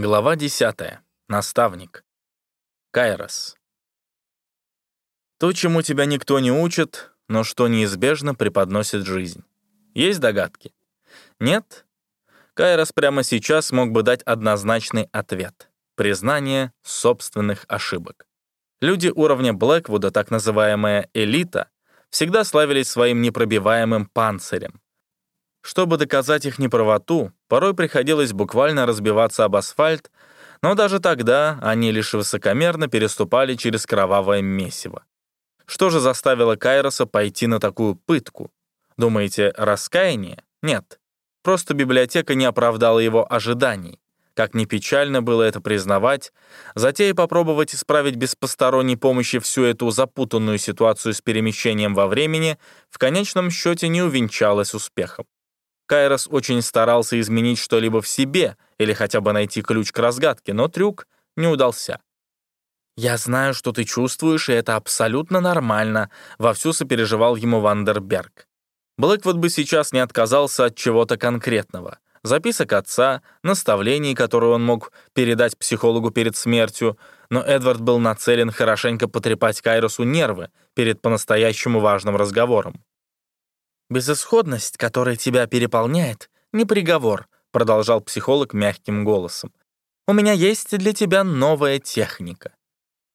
Глава 10. Наставник. Кайрос. То, чему тебя никто не учит, но что неизбежно преподносит жизнь. Есть догадки? Нет? Кайрос прямо сейчас мог бы дать однозначный ответ. Признание собственных ошибок. Люди уровня Блэквуда, так называемая элита, всегда славились своим непробиваемым панцирем. Чтобы доказать их неправоту, порой приходилось буквально разбиваться об асфальт, но даже тогда они лишь высокомерно переступали через кровавое месиво. Что же заставило Кайроса пойти на такую пытку? Думаете, раскаяние? Нет. Просто библиотека не оправдала его ожиданий. Как ни печально было это признавать, затея попробовать исправить без посторонней помощи всю эту запутанную ситуацию с перемещением во времени в конечном счете не увенчалась успехом. Кайрос очень старался изменить что-либо в себе или хотя бы найти ключ к разгадке, но трюк не удался. «Я знаю, что ты чувствуешь, и это абсолютно нормально», — вовсю сопереживал ему Вандерберг. Блэквуд бы сейчас не отказался от чего-то конкретного. Записок отца, наставлений, которые он мог передать психологу перед смертью, но Эдвард был нацелен хорошенько потрепать Кайросу нервы перед по-настоящему важным разговором. «Безысходность, которая тебя переполняет, не приговор», продолжал психолог мягким голосом. «У меня есть для тебя новая техника».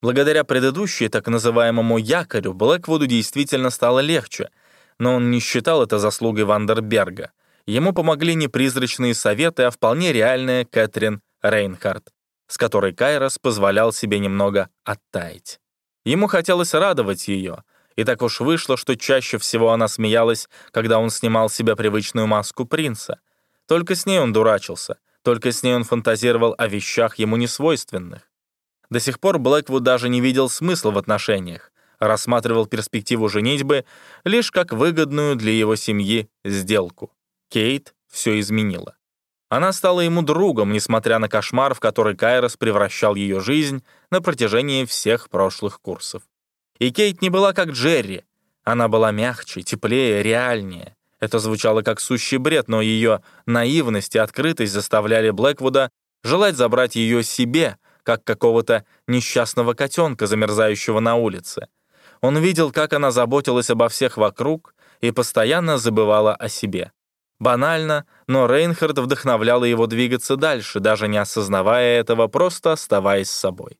Благодаря предыдущей, так называемому якорю, Блэквуду действительно стало легче, но он не считал это заслугой Вандерберга. Ему помогли не призрачные советы, а вполне реальная Кэтрин Рейнхард, с которой Кайрос позволял себе немного оттаять. Ему хотелось радовать ее, и так уж вышло, что чаще всего она смеялась, когда он снимал с себя привычную маску принца. Только с ней он дурачился, только с ней он фантазировал о вещах ему несвойственных. До сих пор Блэквуд даже не видел смысла в отношениях, рассматривал перспективу женитьбы лишь как выгодную для его семьи сделку. Кейт все изменила. Она стала ему другом, несмотря на кошмар, в который Кайрос превращал ее жизнь на протяжении всех прошлых курсов. И Кейт не была как Джерри. Она была мягче, теплее, реальнее. Это звучало как сущий бред, но ее наивность и открытость заставляли Блэквуда желать забрать ее себе, как какого-то несчастного котенка, замерзающего на улице. Он видел, как она заботилась обо всех вокруг и постоянно забывала о себе. Банально, но Рейнхард вдохновляла его двигаться дальше, даже не осознавая этого, просто оставаясь собой.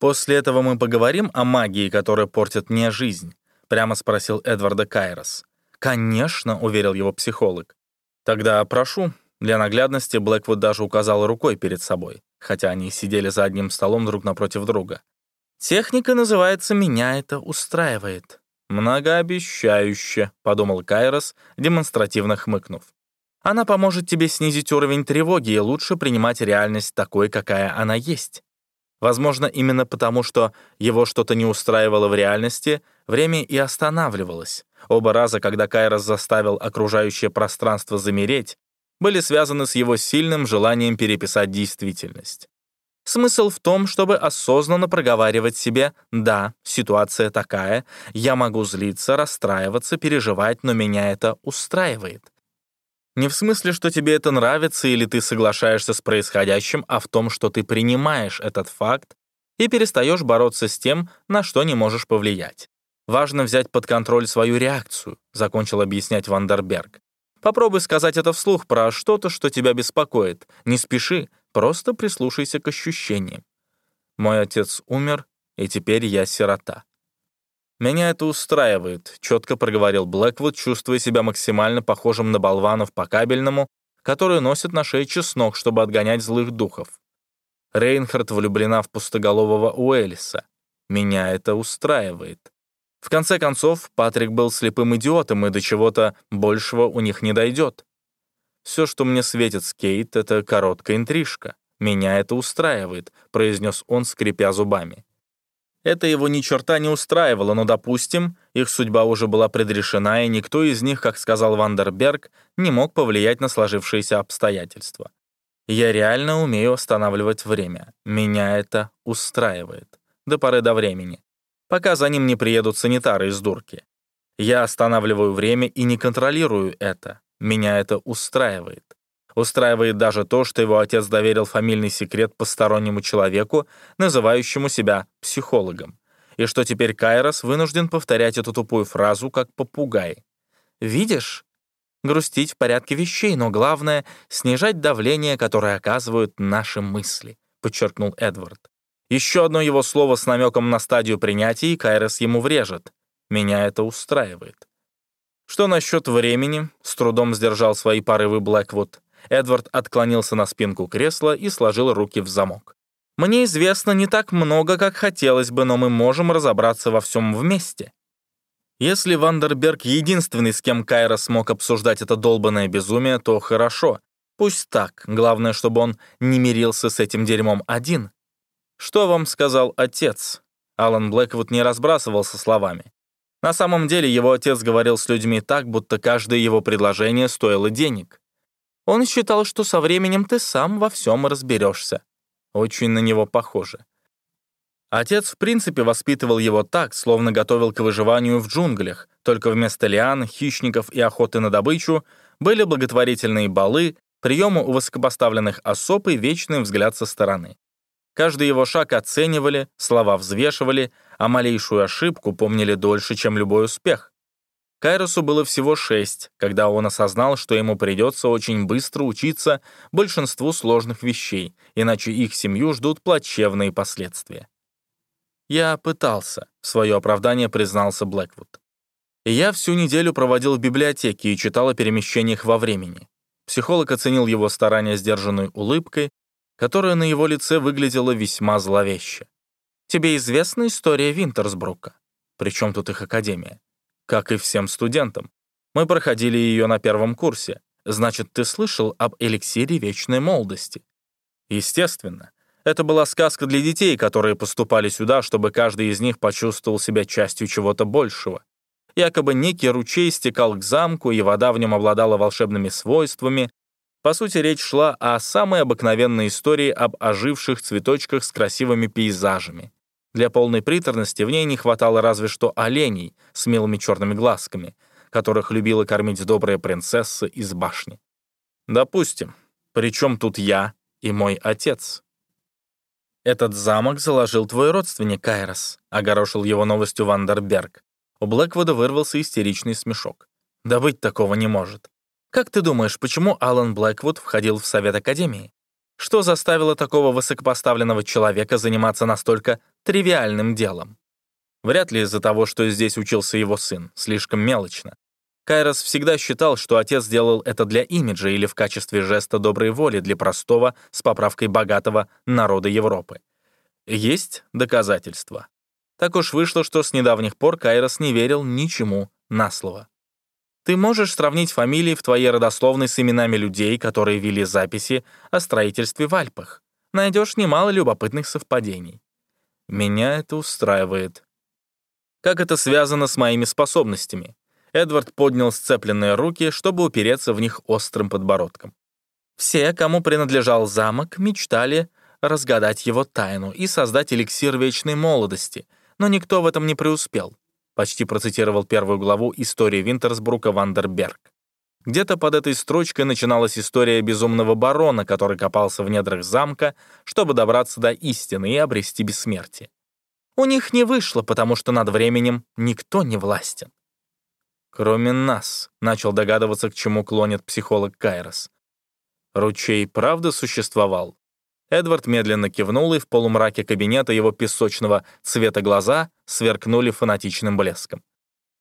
«После этого мы поговорим о магии, которая портит мне жизнь?» — прямо спросил Эдварда Кайрос. «Конечно», — уверил его психолог. «Тогда прошу». Для наглядности Блэквуд даже указал рукой перед собой, хотя они сидели за одним столом друг напротив друга. «Техника называется «Меня это устраивает». «Многообещающе», — подумал Кайрос, демонстративно хмыкнув. «Она поможет тебе снизить уровень тревоги и лучше принимать реальность такой, какая она есть. Возможно, именно потому, что его что-то не устраивало в реальности, время и останавливалось. Оба раза, когда Кайрос заставил окружающее пространство замереть, были связаны с его сильным желанием переписать действительность. Смысл в том, чтобы осознанно проговаривать себе «да, ситуация такая, я могу злиться, расстраиваться, переживать, но меня это устраивает». Не в смысле, что тебе это нравится или ты соглашаешься с происходящим, а в том, что ты принимаешь этот факт и перестаешь бороться с тем, на что не можешь повлиять. Важно взять под контроль свою реакцию, закончил объяснять Вандерберг. Попробуй сказать это вслух про что-то, что тебя беспокоит. Не спеши, просто прислушайся к ощущениям. Мой отец умер, и теперь я сирота. «Меня это устраивает», — четко проговорил Блэквуд, чувствуя себя максимально похожим на болванов по кабельному, которые носят на шее чеснок, чтобы отгонять злых духов. Рейнхард влюблена в пустоголового Уэллиса. Меня это устраивает. В конце концов, Патрик был слепым идиотом, и до чего-то большего у них не дойдет. «Все, что мне светит с Кейт, — это короткая интрижка. Меня это устраивает», — произнес он, скрипя зубами. Это его ни черта не устраивало, но, допустим, их судьба уже была предрешена, и никто из них, как сказал Вандерберг, не мог повлиять на сложившиеся обстоятельства. Я реально умею останавливать время. Меня это устраивает. До поры до времени. Пока за ним не приедут санитары из дурки. Я останавливаю время и не контролирую это. Меня это устраивает. Устраивает даже то, что его отец доверил фамильный секрет постороннему человеку, называющему себя психологом, и что теперь Кайрос вынужден повторять эту тупую фразу как попугай. «Видишь? Грустить в порядке вещей, но главное — снижать давление, которое оказывают наши мысли», — подчеркнул Эдвард. Еще одно его слово с намеком на стадию принятия, и Кайрос ему врежет. Меня это устраивает. Что насчет времени? С трудом сдержал свои порывы Блэквуд. Эдвард отклонился на спинку кресла и сложил руки в замок. «Мне известно не так много, как хотелось бы, но мы можем разобраться во всем вместе». Если Вандерберг единственный, с кем Кайра смог обсуждать это долбанное безумие, то хорошо. Пусть так, главное, чтобы он не мирился с этим дерьмом один. «Что вам сказал отец?» Алан Блэквуд не разбрасывался словами. На самом деле его отец говорил с людьми так, будто каждое его предложение стоило денег. Он считал, что со временем ты сам во всем разберешься. Очень на него похоже. Отец в принципе воспитывал его так, словно готовил к выживанию в джунглях, только вместо лиан, хищников и охоты на добычу были благотворительные балы, приемы у высокопоставленных особ и вечный взгляд со стороны. Каждый его шаг оценивали, слова взвешивали, а малейшую ошибку помнили дольше, чем любой успех. Кайросу было всего шесть, когда он осознал, что ему придется очень быстро учиться большинству сложных вещей, иначе их семью ждут плачевные последствия. «Я пытался», — в свое оправдание признался Блэквуд. «Я всю неделю проводил в библиотеке и читал о перемещениях во времени». Психолог оценил его старания сдержанной улыбкой, которая на его лице выглядела весьма зловеще. «Тебе известна история Винтерсбрука? Причем тут их академия?» Как и всем студентам. Мы проходили ее на первом курсе. Значит, ты слышал об эликсире вечной молодости? Естественно. Это была сказка для детей, которые поступали сюда, чтобы каждый из них почувствовал себя частью чего-то большего. Якобы некий ручей стекал к замку, и вода в нем обладала волшебными свойствами. По сути, речь шла о самой обыкновенной истории об оживших цветочках с красивыми пейзажами. Для полной приторности в ней не хватало разве что оленей с милыми черными глазками, которых любила кормить добрая принцесса из башни. Допустим, причем тут я и мой отец? «Этот замок заложил твой родственник Кайрос», — огорошил его новостью Вандерберг. У Блэквуда вырвался истеричный смешок. «Да быть такого не может. Как ты думаешь, почему Алан Блэквуд входил в Совет Академии? Что заставило такого высокопоставленного человека заниматься настолько тривиальным делом? Вряд ли из-за того, что здесь учился его сын, слишком мелочно. Кайрос всегда считал, что отец делал это для имиджа или в качестве жеста доброй воли для простого, с поправкой богатого, народа Европы. Есть доказательства. Так уж вышло, что с недавних пор Кайрос не верил ничему на слово. Ты можешь сравнить фамилии в твоей родословной с именами людей, которые вели записи о строительстве в Альпах. Найдешь немало любопытных совпадений. Меня это устраивает. Как это связано с моими способностями? Эдвард поднял сцепленные руки, чтобы упереться в них острым подбородком. Все, кому принадлежал замок, мечтали разгадать его тайну и создать эликсир вечной молодости, но никто в этом не преуспел почти процитировал первую главу истории Винтерсбрука Вандерберг. Где-то под этой строчкой начиналась история безумного барона, который копался в недрах замка, чтобы добраться до истины и обрести бессмертие. У них не вышло, потому что над временем никто не властен. Кроме нас, начал догадываться, к чему клонит психолог Кайрос. Ручей правда существовал? Эдвард медленно кивнул, и в полумраке кабинета его песочного цвета глаза сверкнули фанатичным блеском.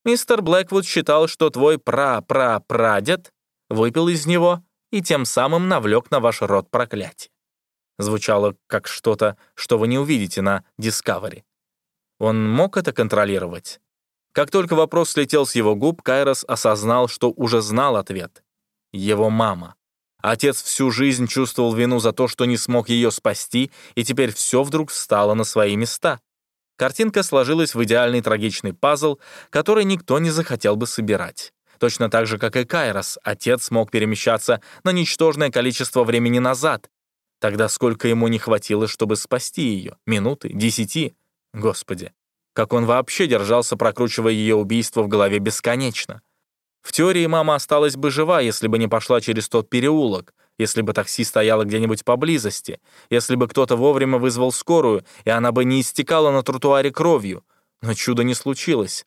«Мистер Блэквуд считал, что твой пра-пра-прадед выпил из него и тем самым навлек на ваш род проклятие». Звучало как что-то, что вы не увидите на Discovery. Он мог это контролировать? Как только вопрос слетел с его губ, Кайрос осознал, что уже знал ответ. Его мама. Отец всю жизнь чувствовал вину за то, что не смог ее спасти, и теперь все вдруг встало на свои места. Картинка сложилась в идеальный трагичный пазл, который никто не захотел бы собирать. Точно так же, как и Кайрос, отец смог перемещаться на ничтожное количество времени назад. Тогда сколько ему не хватило, чтобы спасти ее? Минуты? Десяти? Господи, как он вообще держался, прокручивая ее убийство в голове бесконечно? В теории мама осталась бы жива, если бы не пошла через тот переулок, если бы такси стояло где-нибудь поблизости, если бы кто-то вовремя вызвал скорую, и она бы не истекала на тротуаре кровью. Но чудо не случилось.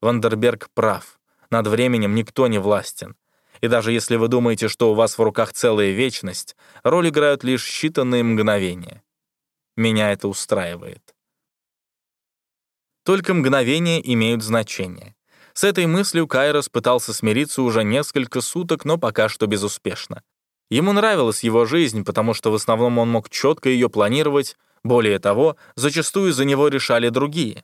Вандерберг прав. Над временем никто не властен. И даже если вы думаете, что у вас в руках целая вечность, роль играют лишь считанные мгновения. Меня это устраивает. Только мгновения имеют значение. С этой мыслью Кайрос пытался смириться уже несколько суток, но пока что безуспешно. Ему нравилась его жизнь, потому что в основном он мог четко ее планировать, более того, зачастую за него решали другие.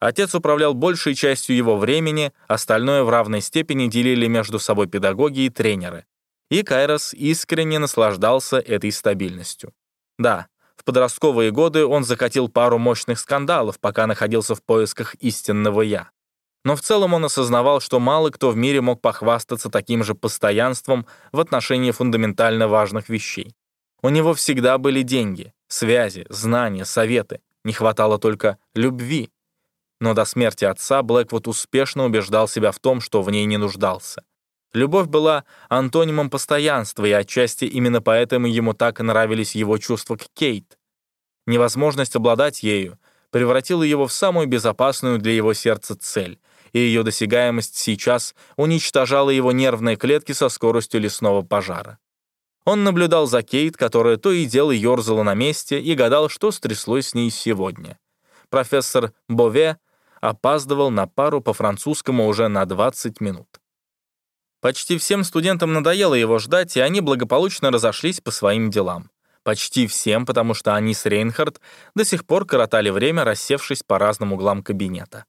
Отец управлял большей частью его времени, остальное в равной степени делили между собой педагоги и тренеры. И Кайрос искренне наслаждался этой стабильностью. Да, в подростковые годы он закатил пару мощных скандалов, пока находился в поисках истинного «я». Но в целом он осознавал, что мало кто в мире мог похвастаться таким же постоянством в отношении фундаментально важных вещей. У него всегда были деньги, связи, знания, советы. Не хватало только любви, но до смерти отца Блэквуд успешно убеждал себя в том, что в ней не нуждался. Любовь была антонимом постоянства, и отчасти именно поэтому ему так и нравились его чувства к Кейт. Невозможность обладать ею превратила его в самую безопасную для его сердца цель, и ее досягаемость сейчас уничтожала его нервные клетки со скоростью лесного пожара. Он наблюдал за Кейт, которая то и дело ерзала на месте, и гадал, что стряслось с ней сегодня. Профессор Бове опаздывал на пару по французскому уже на 20 минут. Почти всем студентам надоело его ждать, и они благополучно разошлись по своим делам. Почти всем, потому что они с Рейнхард до сих пор коротали время, рассевшись по разным углам кабинета.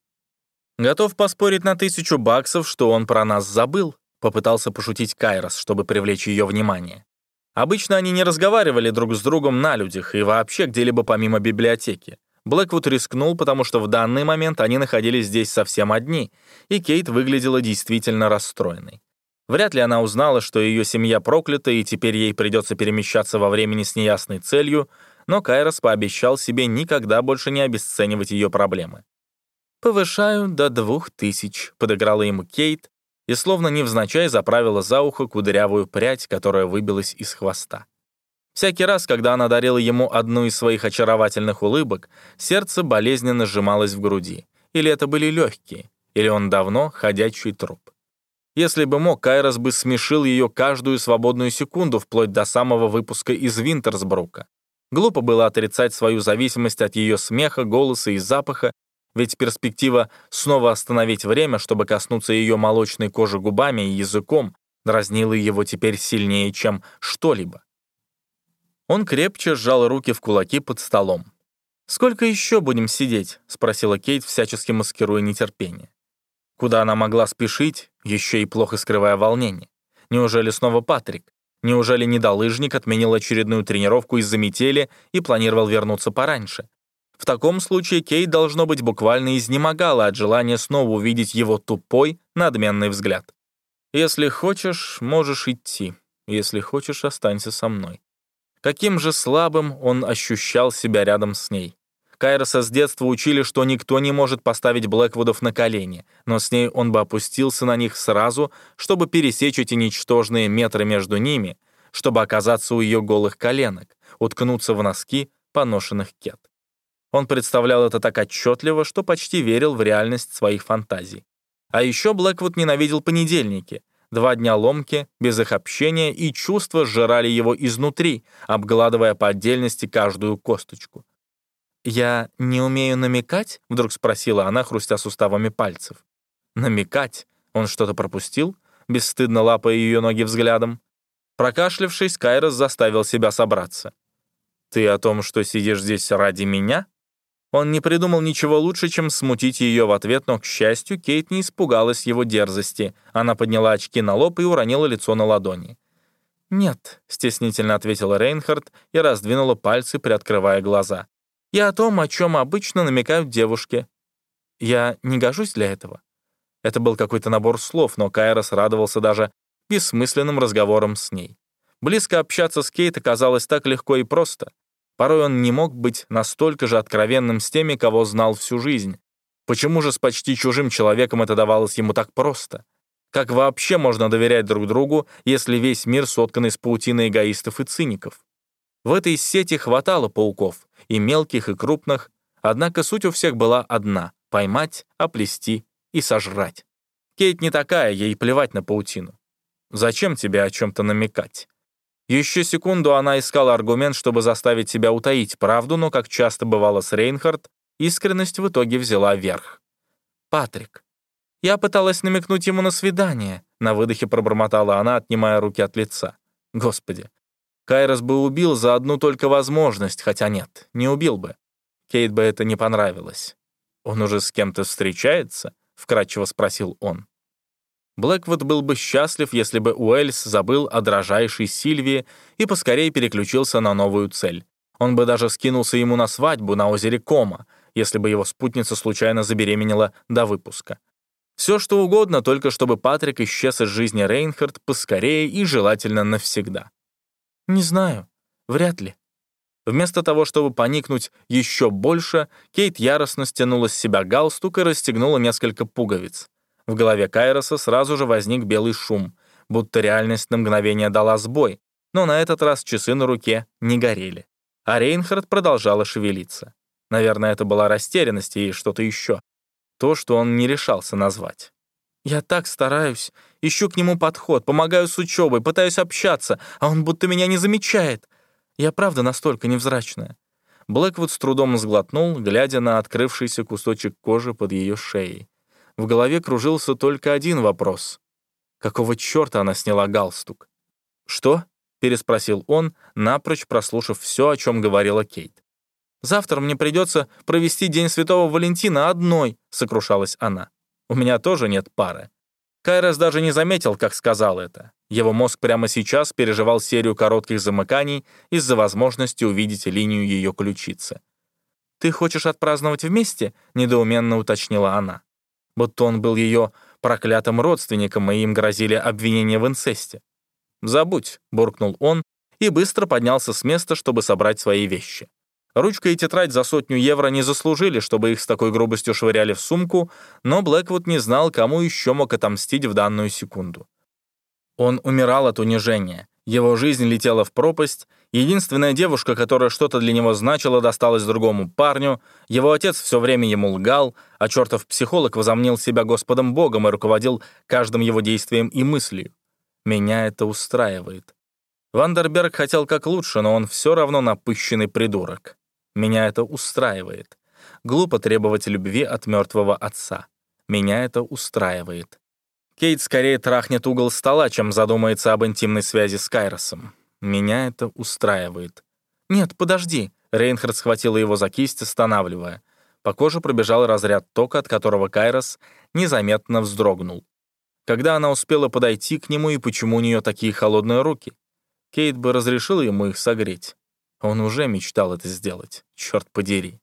«Готов поспорить на тысячу баксов, что он про нас забыл», попытался пошутить Кайрос, чтобы привлечь ее внимание. Обычно они не разговаривали друг с другом на людях и вообще где-либо помимо библиотеки. Блэквуд рискнул, потому что в данный момент они находились здесь совсем одни, и Кейт выглядела действительно расстроенной. Вряд ли она узнала, что ее семья проклята, и теперь ей придется перемещаться во времени с неясной целью, но Кайрос пообещал себе никогда больше не обесценивать ее проблемы. «Повышаю до двух тысяч», — подыграла ему Кейт, и словно невзначай заправила за ухо кудрявую прядь, которая выбилась из хвоста. Всякий раз, когда она дарила ему одну из своих очаровательных улыбок, сердце болезненно сжималось в груди. Или это были легкие, или он давно ходячий труп. Если бы мог, Кайрос бы смешил ее каждую свободную секунду, вплоть до самого выпуска из Винтерсбрука. Глупо было отрицать свою зависимость от ее смеха, голоса и запаха, ведь перспектива снова остановить время, чтобы коснуться ее молочной кожи губами и языком, дразнила его теперь сильнее, чем что-либо. Он крепче сжал руки в кулаки под столом. «Сколько еще будем сидеть?» — спросила Кейт, всячески маскируя нетерпение. Куда она могла спешить, еще и плохо скрывая волнение? Неужели снова Патрик? Неужели недолыжник отменил очередную тренировку из-за метели и планировал вернуться пораньше? В таком случае Кейт, должно быть, буквально изнемогала от желания снова увидеть его тупой, надменный взгляд. «Если хочешь, можешь идти. Если хочешь, останься со мной. Каким же слабым он ощущал себя рядом с ней. Кайроса с детства учили, что никто не может поставить Блэквудов на колени, но с ней он бы опустился на них сразу, чтобы пересечь эти ничтожные метры между ними, чтобы оказаться у ее голых коленок, уткнуться в носки поношенных кет. Он представлял это так отчетливо, что почти верил в реальность своих фантазий. А еще Блэквуд ненавидел понедельники — Два дня ломки, без их общения, и чувства сжирали его изнутри, обгладывая по отдельности каждую косточку. «Я не умею намекать?» — вдруг спросила она, хрустя суставами пальцев. «Намекать?» Он что-то пропустил, бесстыдно лапая ее ноги взглядом. Прокашлявшись, Кайрос заставил себя собраться. «Ты о том, что сидишь здесь ради меня?» Он не придумал ничего лучше, чем смутить ее в ответ, но, к счастью, Кейт не испугалась его дерзости. Она подняла очки на лоб и уронила лицо на ладони. «Нет», — стеснительно ответила Рейнхард и раздвинула пальцы, приоткрывая глаза. «Я о том, о чем обычно намекают девушки. Я не гожусь для этого». Это был какой-то набор слов, но Кайрос радовался даже бессмысленным разговором с ней. Близко общаться с Кейт оказалось так легко и просто. Порой он не мог быть настолько же откровенным с теми, кого знал всю жизнь. Почему же с почти чужим человеком это давалось ему так просто? Как вообще можно доверять друг другу, если весь мир соткан из паутины эгоистов и циников? В этой сети хватало пауков, и мелких, и крупных, однако суть у всех была одна — поймать, оплести и сожрать. Кейт не такая, ей плевать на паутину. Зачем тебе о чем-то намекать? Еще секунду она искала аргумент, чтобы заставить себя утаить правду, но, как часто бывало с Рейнхард, искренность в итоге взяла верх. «Патрик, я пыталась намекнуть ему на свидание», на выдохе пробормотала она, отнимая руки от лица. «Господи, Кайрос бы убил за одну только возможность, хотя нет, не убил бы. Кейт бы это не понравилось. «Он уже с кем-то встречается?» — вкратчиво спросил он. Блэквуд был бы счастлив, если бы Уэльс забыл о дрожайшей Сильвии и поскорее переключился на новую цель. Он бы даже скинулся ему на свадьбу на озере Кома, если бы его спутница случайно забеременела до выпуска. Все что угодно, только чтобы Патрик исчез из жизни Рейнхард поскорее и желательно навсегда. «Не знаю. Вряд ли». Вместо того, чтобы поникнуть еще больше, Кейт яростно стянула с себя галстук и расстегнула несколько пуговиц. В голове Кайроса сразу же возник белый шум, будто реальность на мгновение дала сбой, но на этот раз часы на руке не горели. А Рейнхард продолжала шевелиться. Наверное, это была растерянность и что-то еще. То, что он не решался назвать. «Я так стараюсь, ищу к нему подход, помогаю с учебой, пытаюсь общаться, а он будто меня не замечает. Я правда настолько невзрачная». Блэквуд с трудом сглотнул, глядя на открывшийся кусочек кожи под ее шеей. В голове кружился только один вопрос. Какого черта она сняла галстук? «Что?» — переспросил он, напрочь прослушав все, о чем говорила Кейт. «Завтра мне придется провести День Святого Валентина одной», — сокрушалась она. «У меня тоже нет пары». Кайрос даже не заметил, как сказал это. Его мозг прямо сейчас переживал серию коротких замыканий из-за возможности увидеть линию ее ключицы. «Ты хочешь отпраздновать вместе?» — недоуменно уточнила она будто он был ее проклятым родственником, и им грозили обвинения в инцесте. «Забудь», — буркнул он и быстро поднялся с места, чтобы собрать свои вещи. Ручка и тетрадь за сотню евро не заслужили, чтобы их с такой грубостью швыряли в сумку, но Блэквуд не знал, кому еще мог отомстить в данную секунду. Он умирал от унижения. Его жизнь летела в пропасть, единственная девушка, которая что-то для него значила, досталась другому парню, его отец все время ему лгал, а чертов психолог возомнил себя Господом Богом и руководил каждым его действием и мыслью. Меня это устраивает. Вандерберг хотел как лучше, но он все равно напыщенный придурок. Меня это устраивает. Глупо требовать любви от мертвого отца. Меня это устраивает. Кейт скорее трахнет угол стола, чем задумается об интимной связи с Кайросом. Меня это устраивает. «Нет, подожди!» Рейнхард схватила его за кисть, останавливая. По коже пробежал разряд тока, от которого Кайрос незаметно вздрогнул. Когда она успела подойти к нему и почему у нее такие холодные руки? Кейт бы разрешила ему их согреть. Он уже мечтал это сделать, черт подери.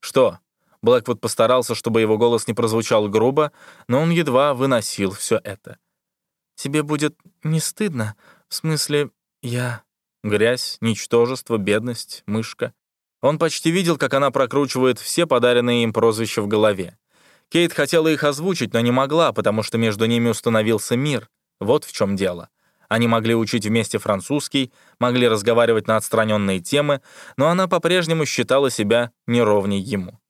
«Что, Блэквуд постарался, чтобы его голос не прозвучал грубо, но он едва выносил все это. «Тебе будет не стыдно? В смысле, я...» Грязь, ничтожество, бедность, мышка. Он почти видел, как она прокручивает все подаренные им прозвища в голове. Кейт хотела их озвучить, но не могла, потому что между ними установился мир. Вот в чем дело. Они могли учить вместе французский, могли разговаривать на отстраненные темы, но она по-прежнему считала себя неровней ему.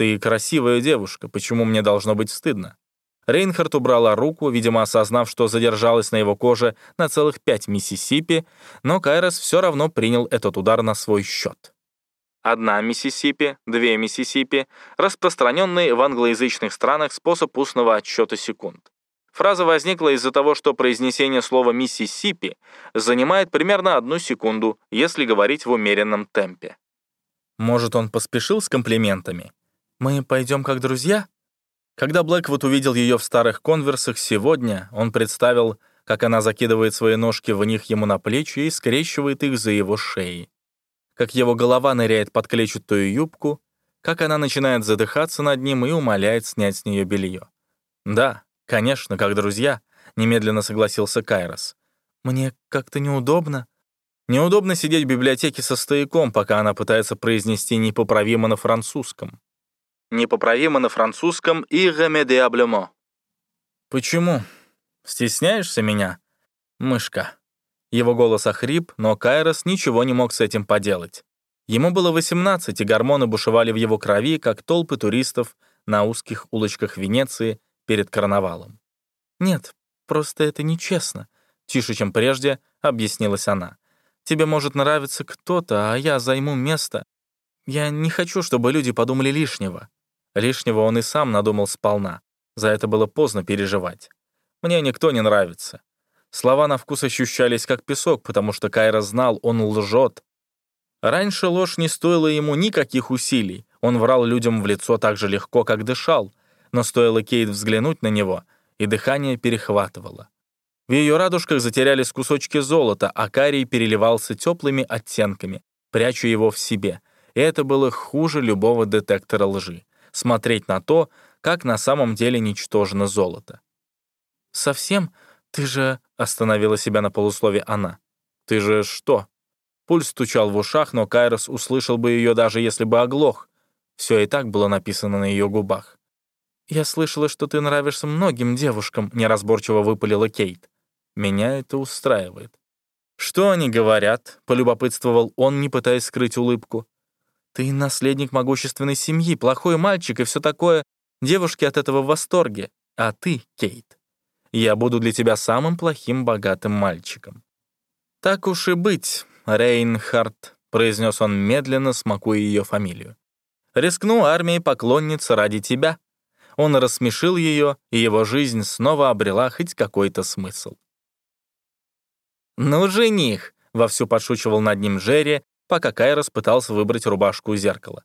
«Ты красивая девушка, почему мне должно быть стыдно?» Рейнхард убрала руку, видимо, осознав, что задержалась на его коже на целых пять Миссисипи, но Кайрос все равно принял этот удар на свой счет. Одна Миссисипи, две Миссисипи — распространенный в англоязычных странах способ устного отсчета секунд. Фраза возникла из-за того, что произнесение слова «Миссисипи» занимает примерно одну секунду, если говорить в умеренном темпе. Может, он поспешил с комплиментами? «Мы пойдем как друзья?» Когда Блэквуд увидел ее в старых конверсах сегодня, он представил, как она закидывает свои ножки в них ему на плечи и скрещивает их за его шеей. Как его голова ныряет под клетчатую юбку, как она начинает задыхаться над ним и умоляет снять с нее белье. «Да, конечно, как друзья», — немедленно согласился Кайрос. «Мне как-то неудобно». Неудобно сидеть в библиотеке со стояком, пока она пытается произнести непоправимо на французском непоправимо на французском «irrémédiablement». «Почему?» Стесняешься меня? Мышка». Его голос охрип, но Кайрос ничего не мог с этим поделать. Ему было 18, и гормоны бушевали в его крови, как толпы туристов на узких улочках Венеции перед карнавалом. «Нет, просто это нечестно», — тише, чем прежде, объяснилась она. «Тебе может нравиться кто-то, а я займу место. Я не хочу, чтобы люди подумали лишнего». Лишнего он и сам надумал сполна. За это было поздно переживать. «Мне никто не нравится». Слова на вкус ощущались как песок, потому что Кайра знал, он лжет, Раньше ложь не стоила ему никаких усилий. Он врал людям в лицо так же легко, как дышал. Но стоило Кейт взглянуть на него, и дыхание перехватывало. В ее радужках затерялись кусочки золота, а карий переливался теплыми оттенками, пряча его в себе. И это было хуже любого детектора лжи. Смотреть на то, как на самом деле ничтожно золото. «Совсем? Ты же...» — остановила себя на полуслове она. «Ты же что?» Пульс стучал в ушах, но Кайрос услышал бы ее, даже если бы оглох. Все и так было написано на ее губах. «Я слышала, что ты нравишься многим девушкам», — неразборчиво выпалила Кейт. «Меня это устраивает». «Что они говорят?» — полюбопытствовал он, не пытаясь скрыть улыбку. «Ты наследник могущественной семьи, плохой мальчик и все такое. Девушки от этого в восторге. А ты, Кейт, я буду для тебя самым плохим богатым мальчиком». «Так уж и быть. Рейнхард», — произнес он медленно, смакуя ее фамилию. «Рискну армией поклонниц ради тебя». Он рассмешил ее, и его жизнь снова обрела хоть какой-то смысл. «Ну, жених!» — вовсю подшучивал над ним Джерри, пока Кайрос пытался выбрать рубашку у зеркала.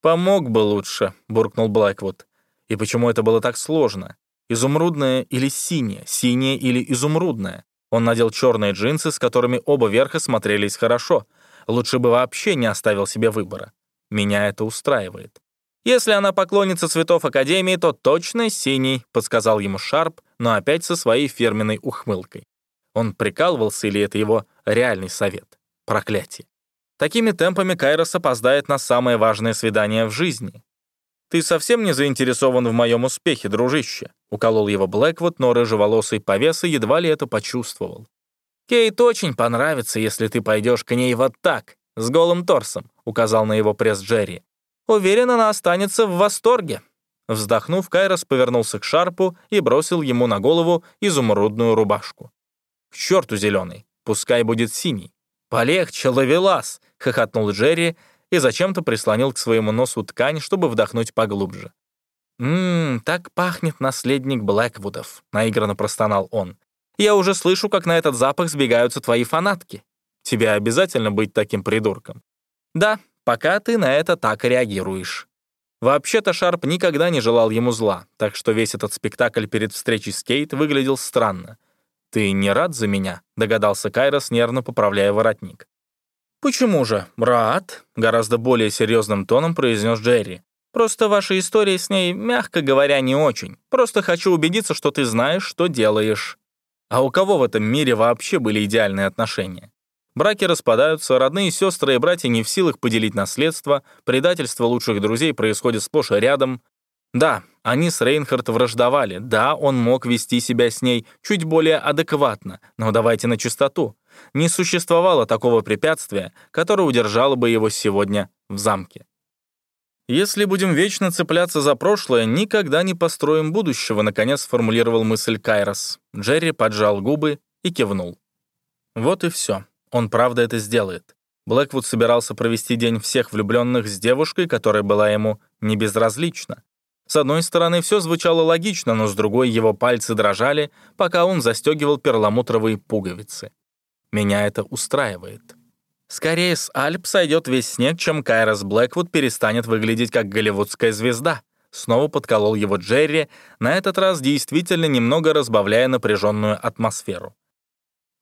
«Помог бы лучше», — буркнул Блэквуд. «И почему это было так сложно? Изумрудное или синее, синее или изумрудное? Он надел черные джинсы, с которыми оба верха смотрелись хорошо. Лучше бы вообще не оставил себе выбора. Меня это устраивает. «Если она поклонница цветов Академии, то точно синий», — подсказал ему Шарп, но опять со своей фирменной ухмылкой. Он прикалывался или это его реальный совет? Проклятие. Такими темпами Кайрос опоздает на самое важное свидание в жизни. «Ты совсем не заинтересован в моем успехе, дружище», — уколол его Блэквуд, но рыжеволосый повеса едва ли это почувствовал. «Кейт очень понравится, если ты пойдешь к ней вот так, с голым торсом», — указал на его пресс Джерри. «Уверен, она останется в восторге». Вздохнув, Кайрос повернулся к Шарпу и бросил ему на голову изумрудную рубашку. «К черту зеленый, пускай будет синий». «Полегче, ловелас!» — хохотнул Джерри и зачем-то прислонил к своему носу ткань, чтобы вдохнуть поглубже. «Ммм, так пахнет наследник Блэквудов», — наигранно простонал он. «Я уже слышу, как на этот запах сбегаются твои фанатки. Тебе обязательно быть таким придурком?» «Да, пока ты на это так реагируешь». Вообще-то Шарп никогда не желал ему зла, так что весь этот спектакль перед встречей с Кейт выглядел странно. «Ты не рад за меня?» — догадался Кайрос, нервно поправляя воротник. «Почему же? Рад?» — гораздо более серьезным тоном произнес Джерри. «Просто ваша история с ней, мягко говоря, не очень. Просто хочу убедиться, что ты знаешь, что делаешь». А у кого в этом мире вообще были идеальные отношения? Браки распадаются, родные сестры и братья не в силах поделить наследство, предательство лучших друзей происходит сплошь и рядом. Да, они с Рейнхард враждовали, да, он мог вести себя с ней чуть более адекватно, но давайте на чистоту. Не существовало такого препятствия, которое удержало бы его сегодня в замке. «Если будем вечно цепляться за прошлое, никогда не построим будущего», наконец сформулировал мысль Кайрос. Джерри поджал губы и кивнул. Вот и все. Он правда это сделает. Блэквуд собирался провести день всех влюбленных с девушкой, которая была ему не безразлична. С одной стороны, все звучало логично, но с другой его пальцы дрожали, пока он застегивал перламутровые пуговицы. Меня это устраивает. Скорее с Альп сойдет весь снег, чем Кайрос Блэквуд перестанет выглядеть как голливудская звезда. Снова подколол его Джерри, на этот раз действительно немного разбавляя напряженную атмосферу.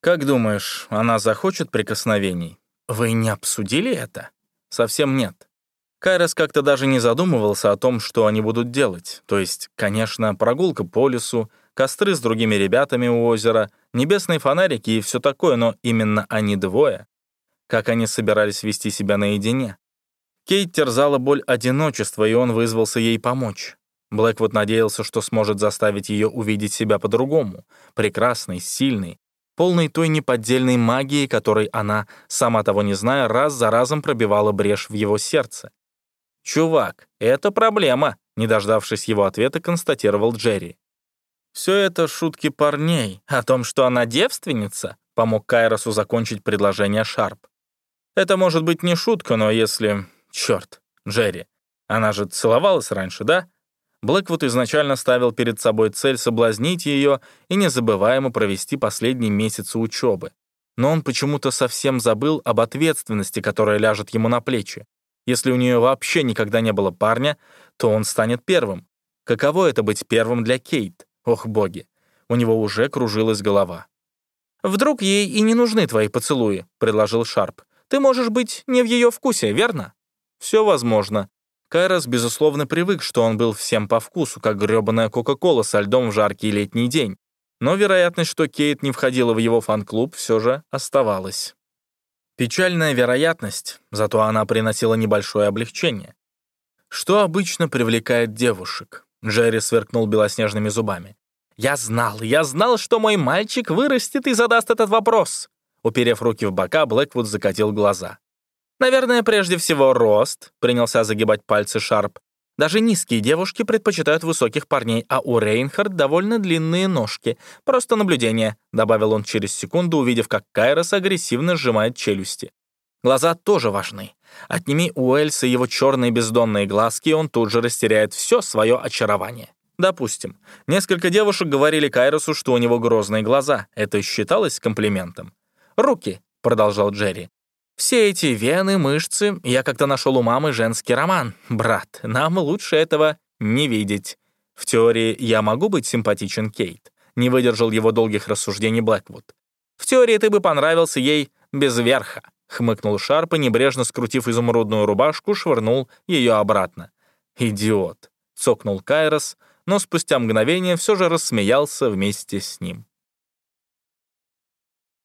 «Как думаешь, она захочет прикосновений? Вы не обсудили это?» «Совсем нет. Кайрос как-то даже не задумывался о том, что они будут делать. То есть, конечно, прогулка по лесу, костры с другими ребятами у озера, небесные фонарики и все такое, но именно они двое. Как они собирались вести себя наедине? Кейт терзала боль одиночества, и он вызвался ей помочь. Блэквуд надеялся, что сможет заставить ее увидеть себя по-другому, прекрасной, сильной, полной той неподдельной магии, которой она, сама того не зная, раз за разом пробивала брешь в его сердце. «Чувак, это проблема», — не дождавшись его ответа, констатировал Джерри. «Все это шутки парней. О том, что она девственница», — помог Кайросу закончить предложение Шарп. «Это может быть не шутка, но если... Черт, Джерри, она же целовалась раньше, да? Блэквуд изначально ставил перед собой цель соблазнить ее и незабываемо провести последние месяцы учебы. Но он почему-то совсем забыл об ответственности, которая ляжет ему на плечи. Если у нее вообще никогда не было парня, то он станет первым. Каково это быть первым для Кейт? Ох, боги. У него уже кружилась голова. «Вдруг ей и не нужны твои поцелуи», — предложил Шарп. «Ты можешь быть не в ее вкусе, верно?» «Все возможно. Кайрос, безусловно, привык, что он был всем по вкусу, как грёбаная Кока-Кола со льдом в жаркий летний день. Но вероятность, что Кейт не входила в его фан-клуб, все же оставалась. Печальная вероятность, зато она приносила небольшое облегчение. Что обычно привлекает девушек? Джерри сверкнул белоснежными зубами. «Я знал, я знал, что мой мальчик вырастет и задаст этот вопрос!» Уперев руки в бока, Блэквуд закатил глаза. Наверное, прежде всего рост, принялся загибать пальцы Шарп. Даже низкие девушки предпочитают высоких парней, а у Рейнхард довольно длинные ножки. Просто наблюдение», — добавил он через секунду, увидев, как Кайрос агрессивно сжимает челюсти. «Глаза тоже важны. Отними у Эльса его черные бездонные глазки, и он тут же растеряет все свое очарование. Допустим, несколько девушек говорили Кайросу, что у него грозные глаза. Это считалось комплиментом. «Руки», — продолжал Джерри. Все эти вены, мышцы, я как-то нашел у мамы женский роман. Брат, нам лучше этого не видеть. В теории я могу быть симпатичен Кейт. Не выдержал его долгих рассуждений Блэквуд. В теории ты бы понравился ей без верха. Хмыкнул Шарп и, небрежно скрутив изумрудную рубашку, швырнул ее обратно. «Идиот!» — цокнул Кайрос, но спустя мгновение все же рассмеялся вместе с ним.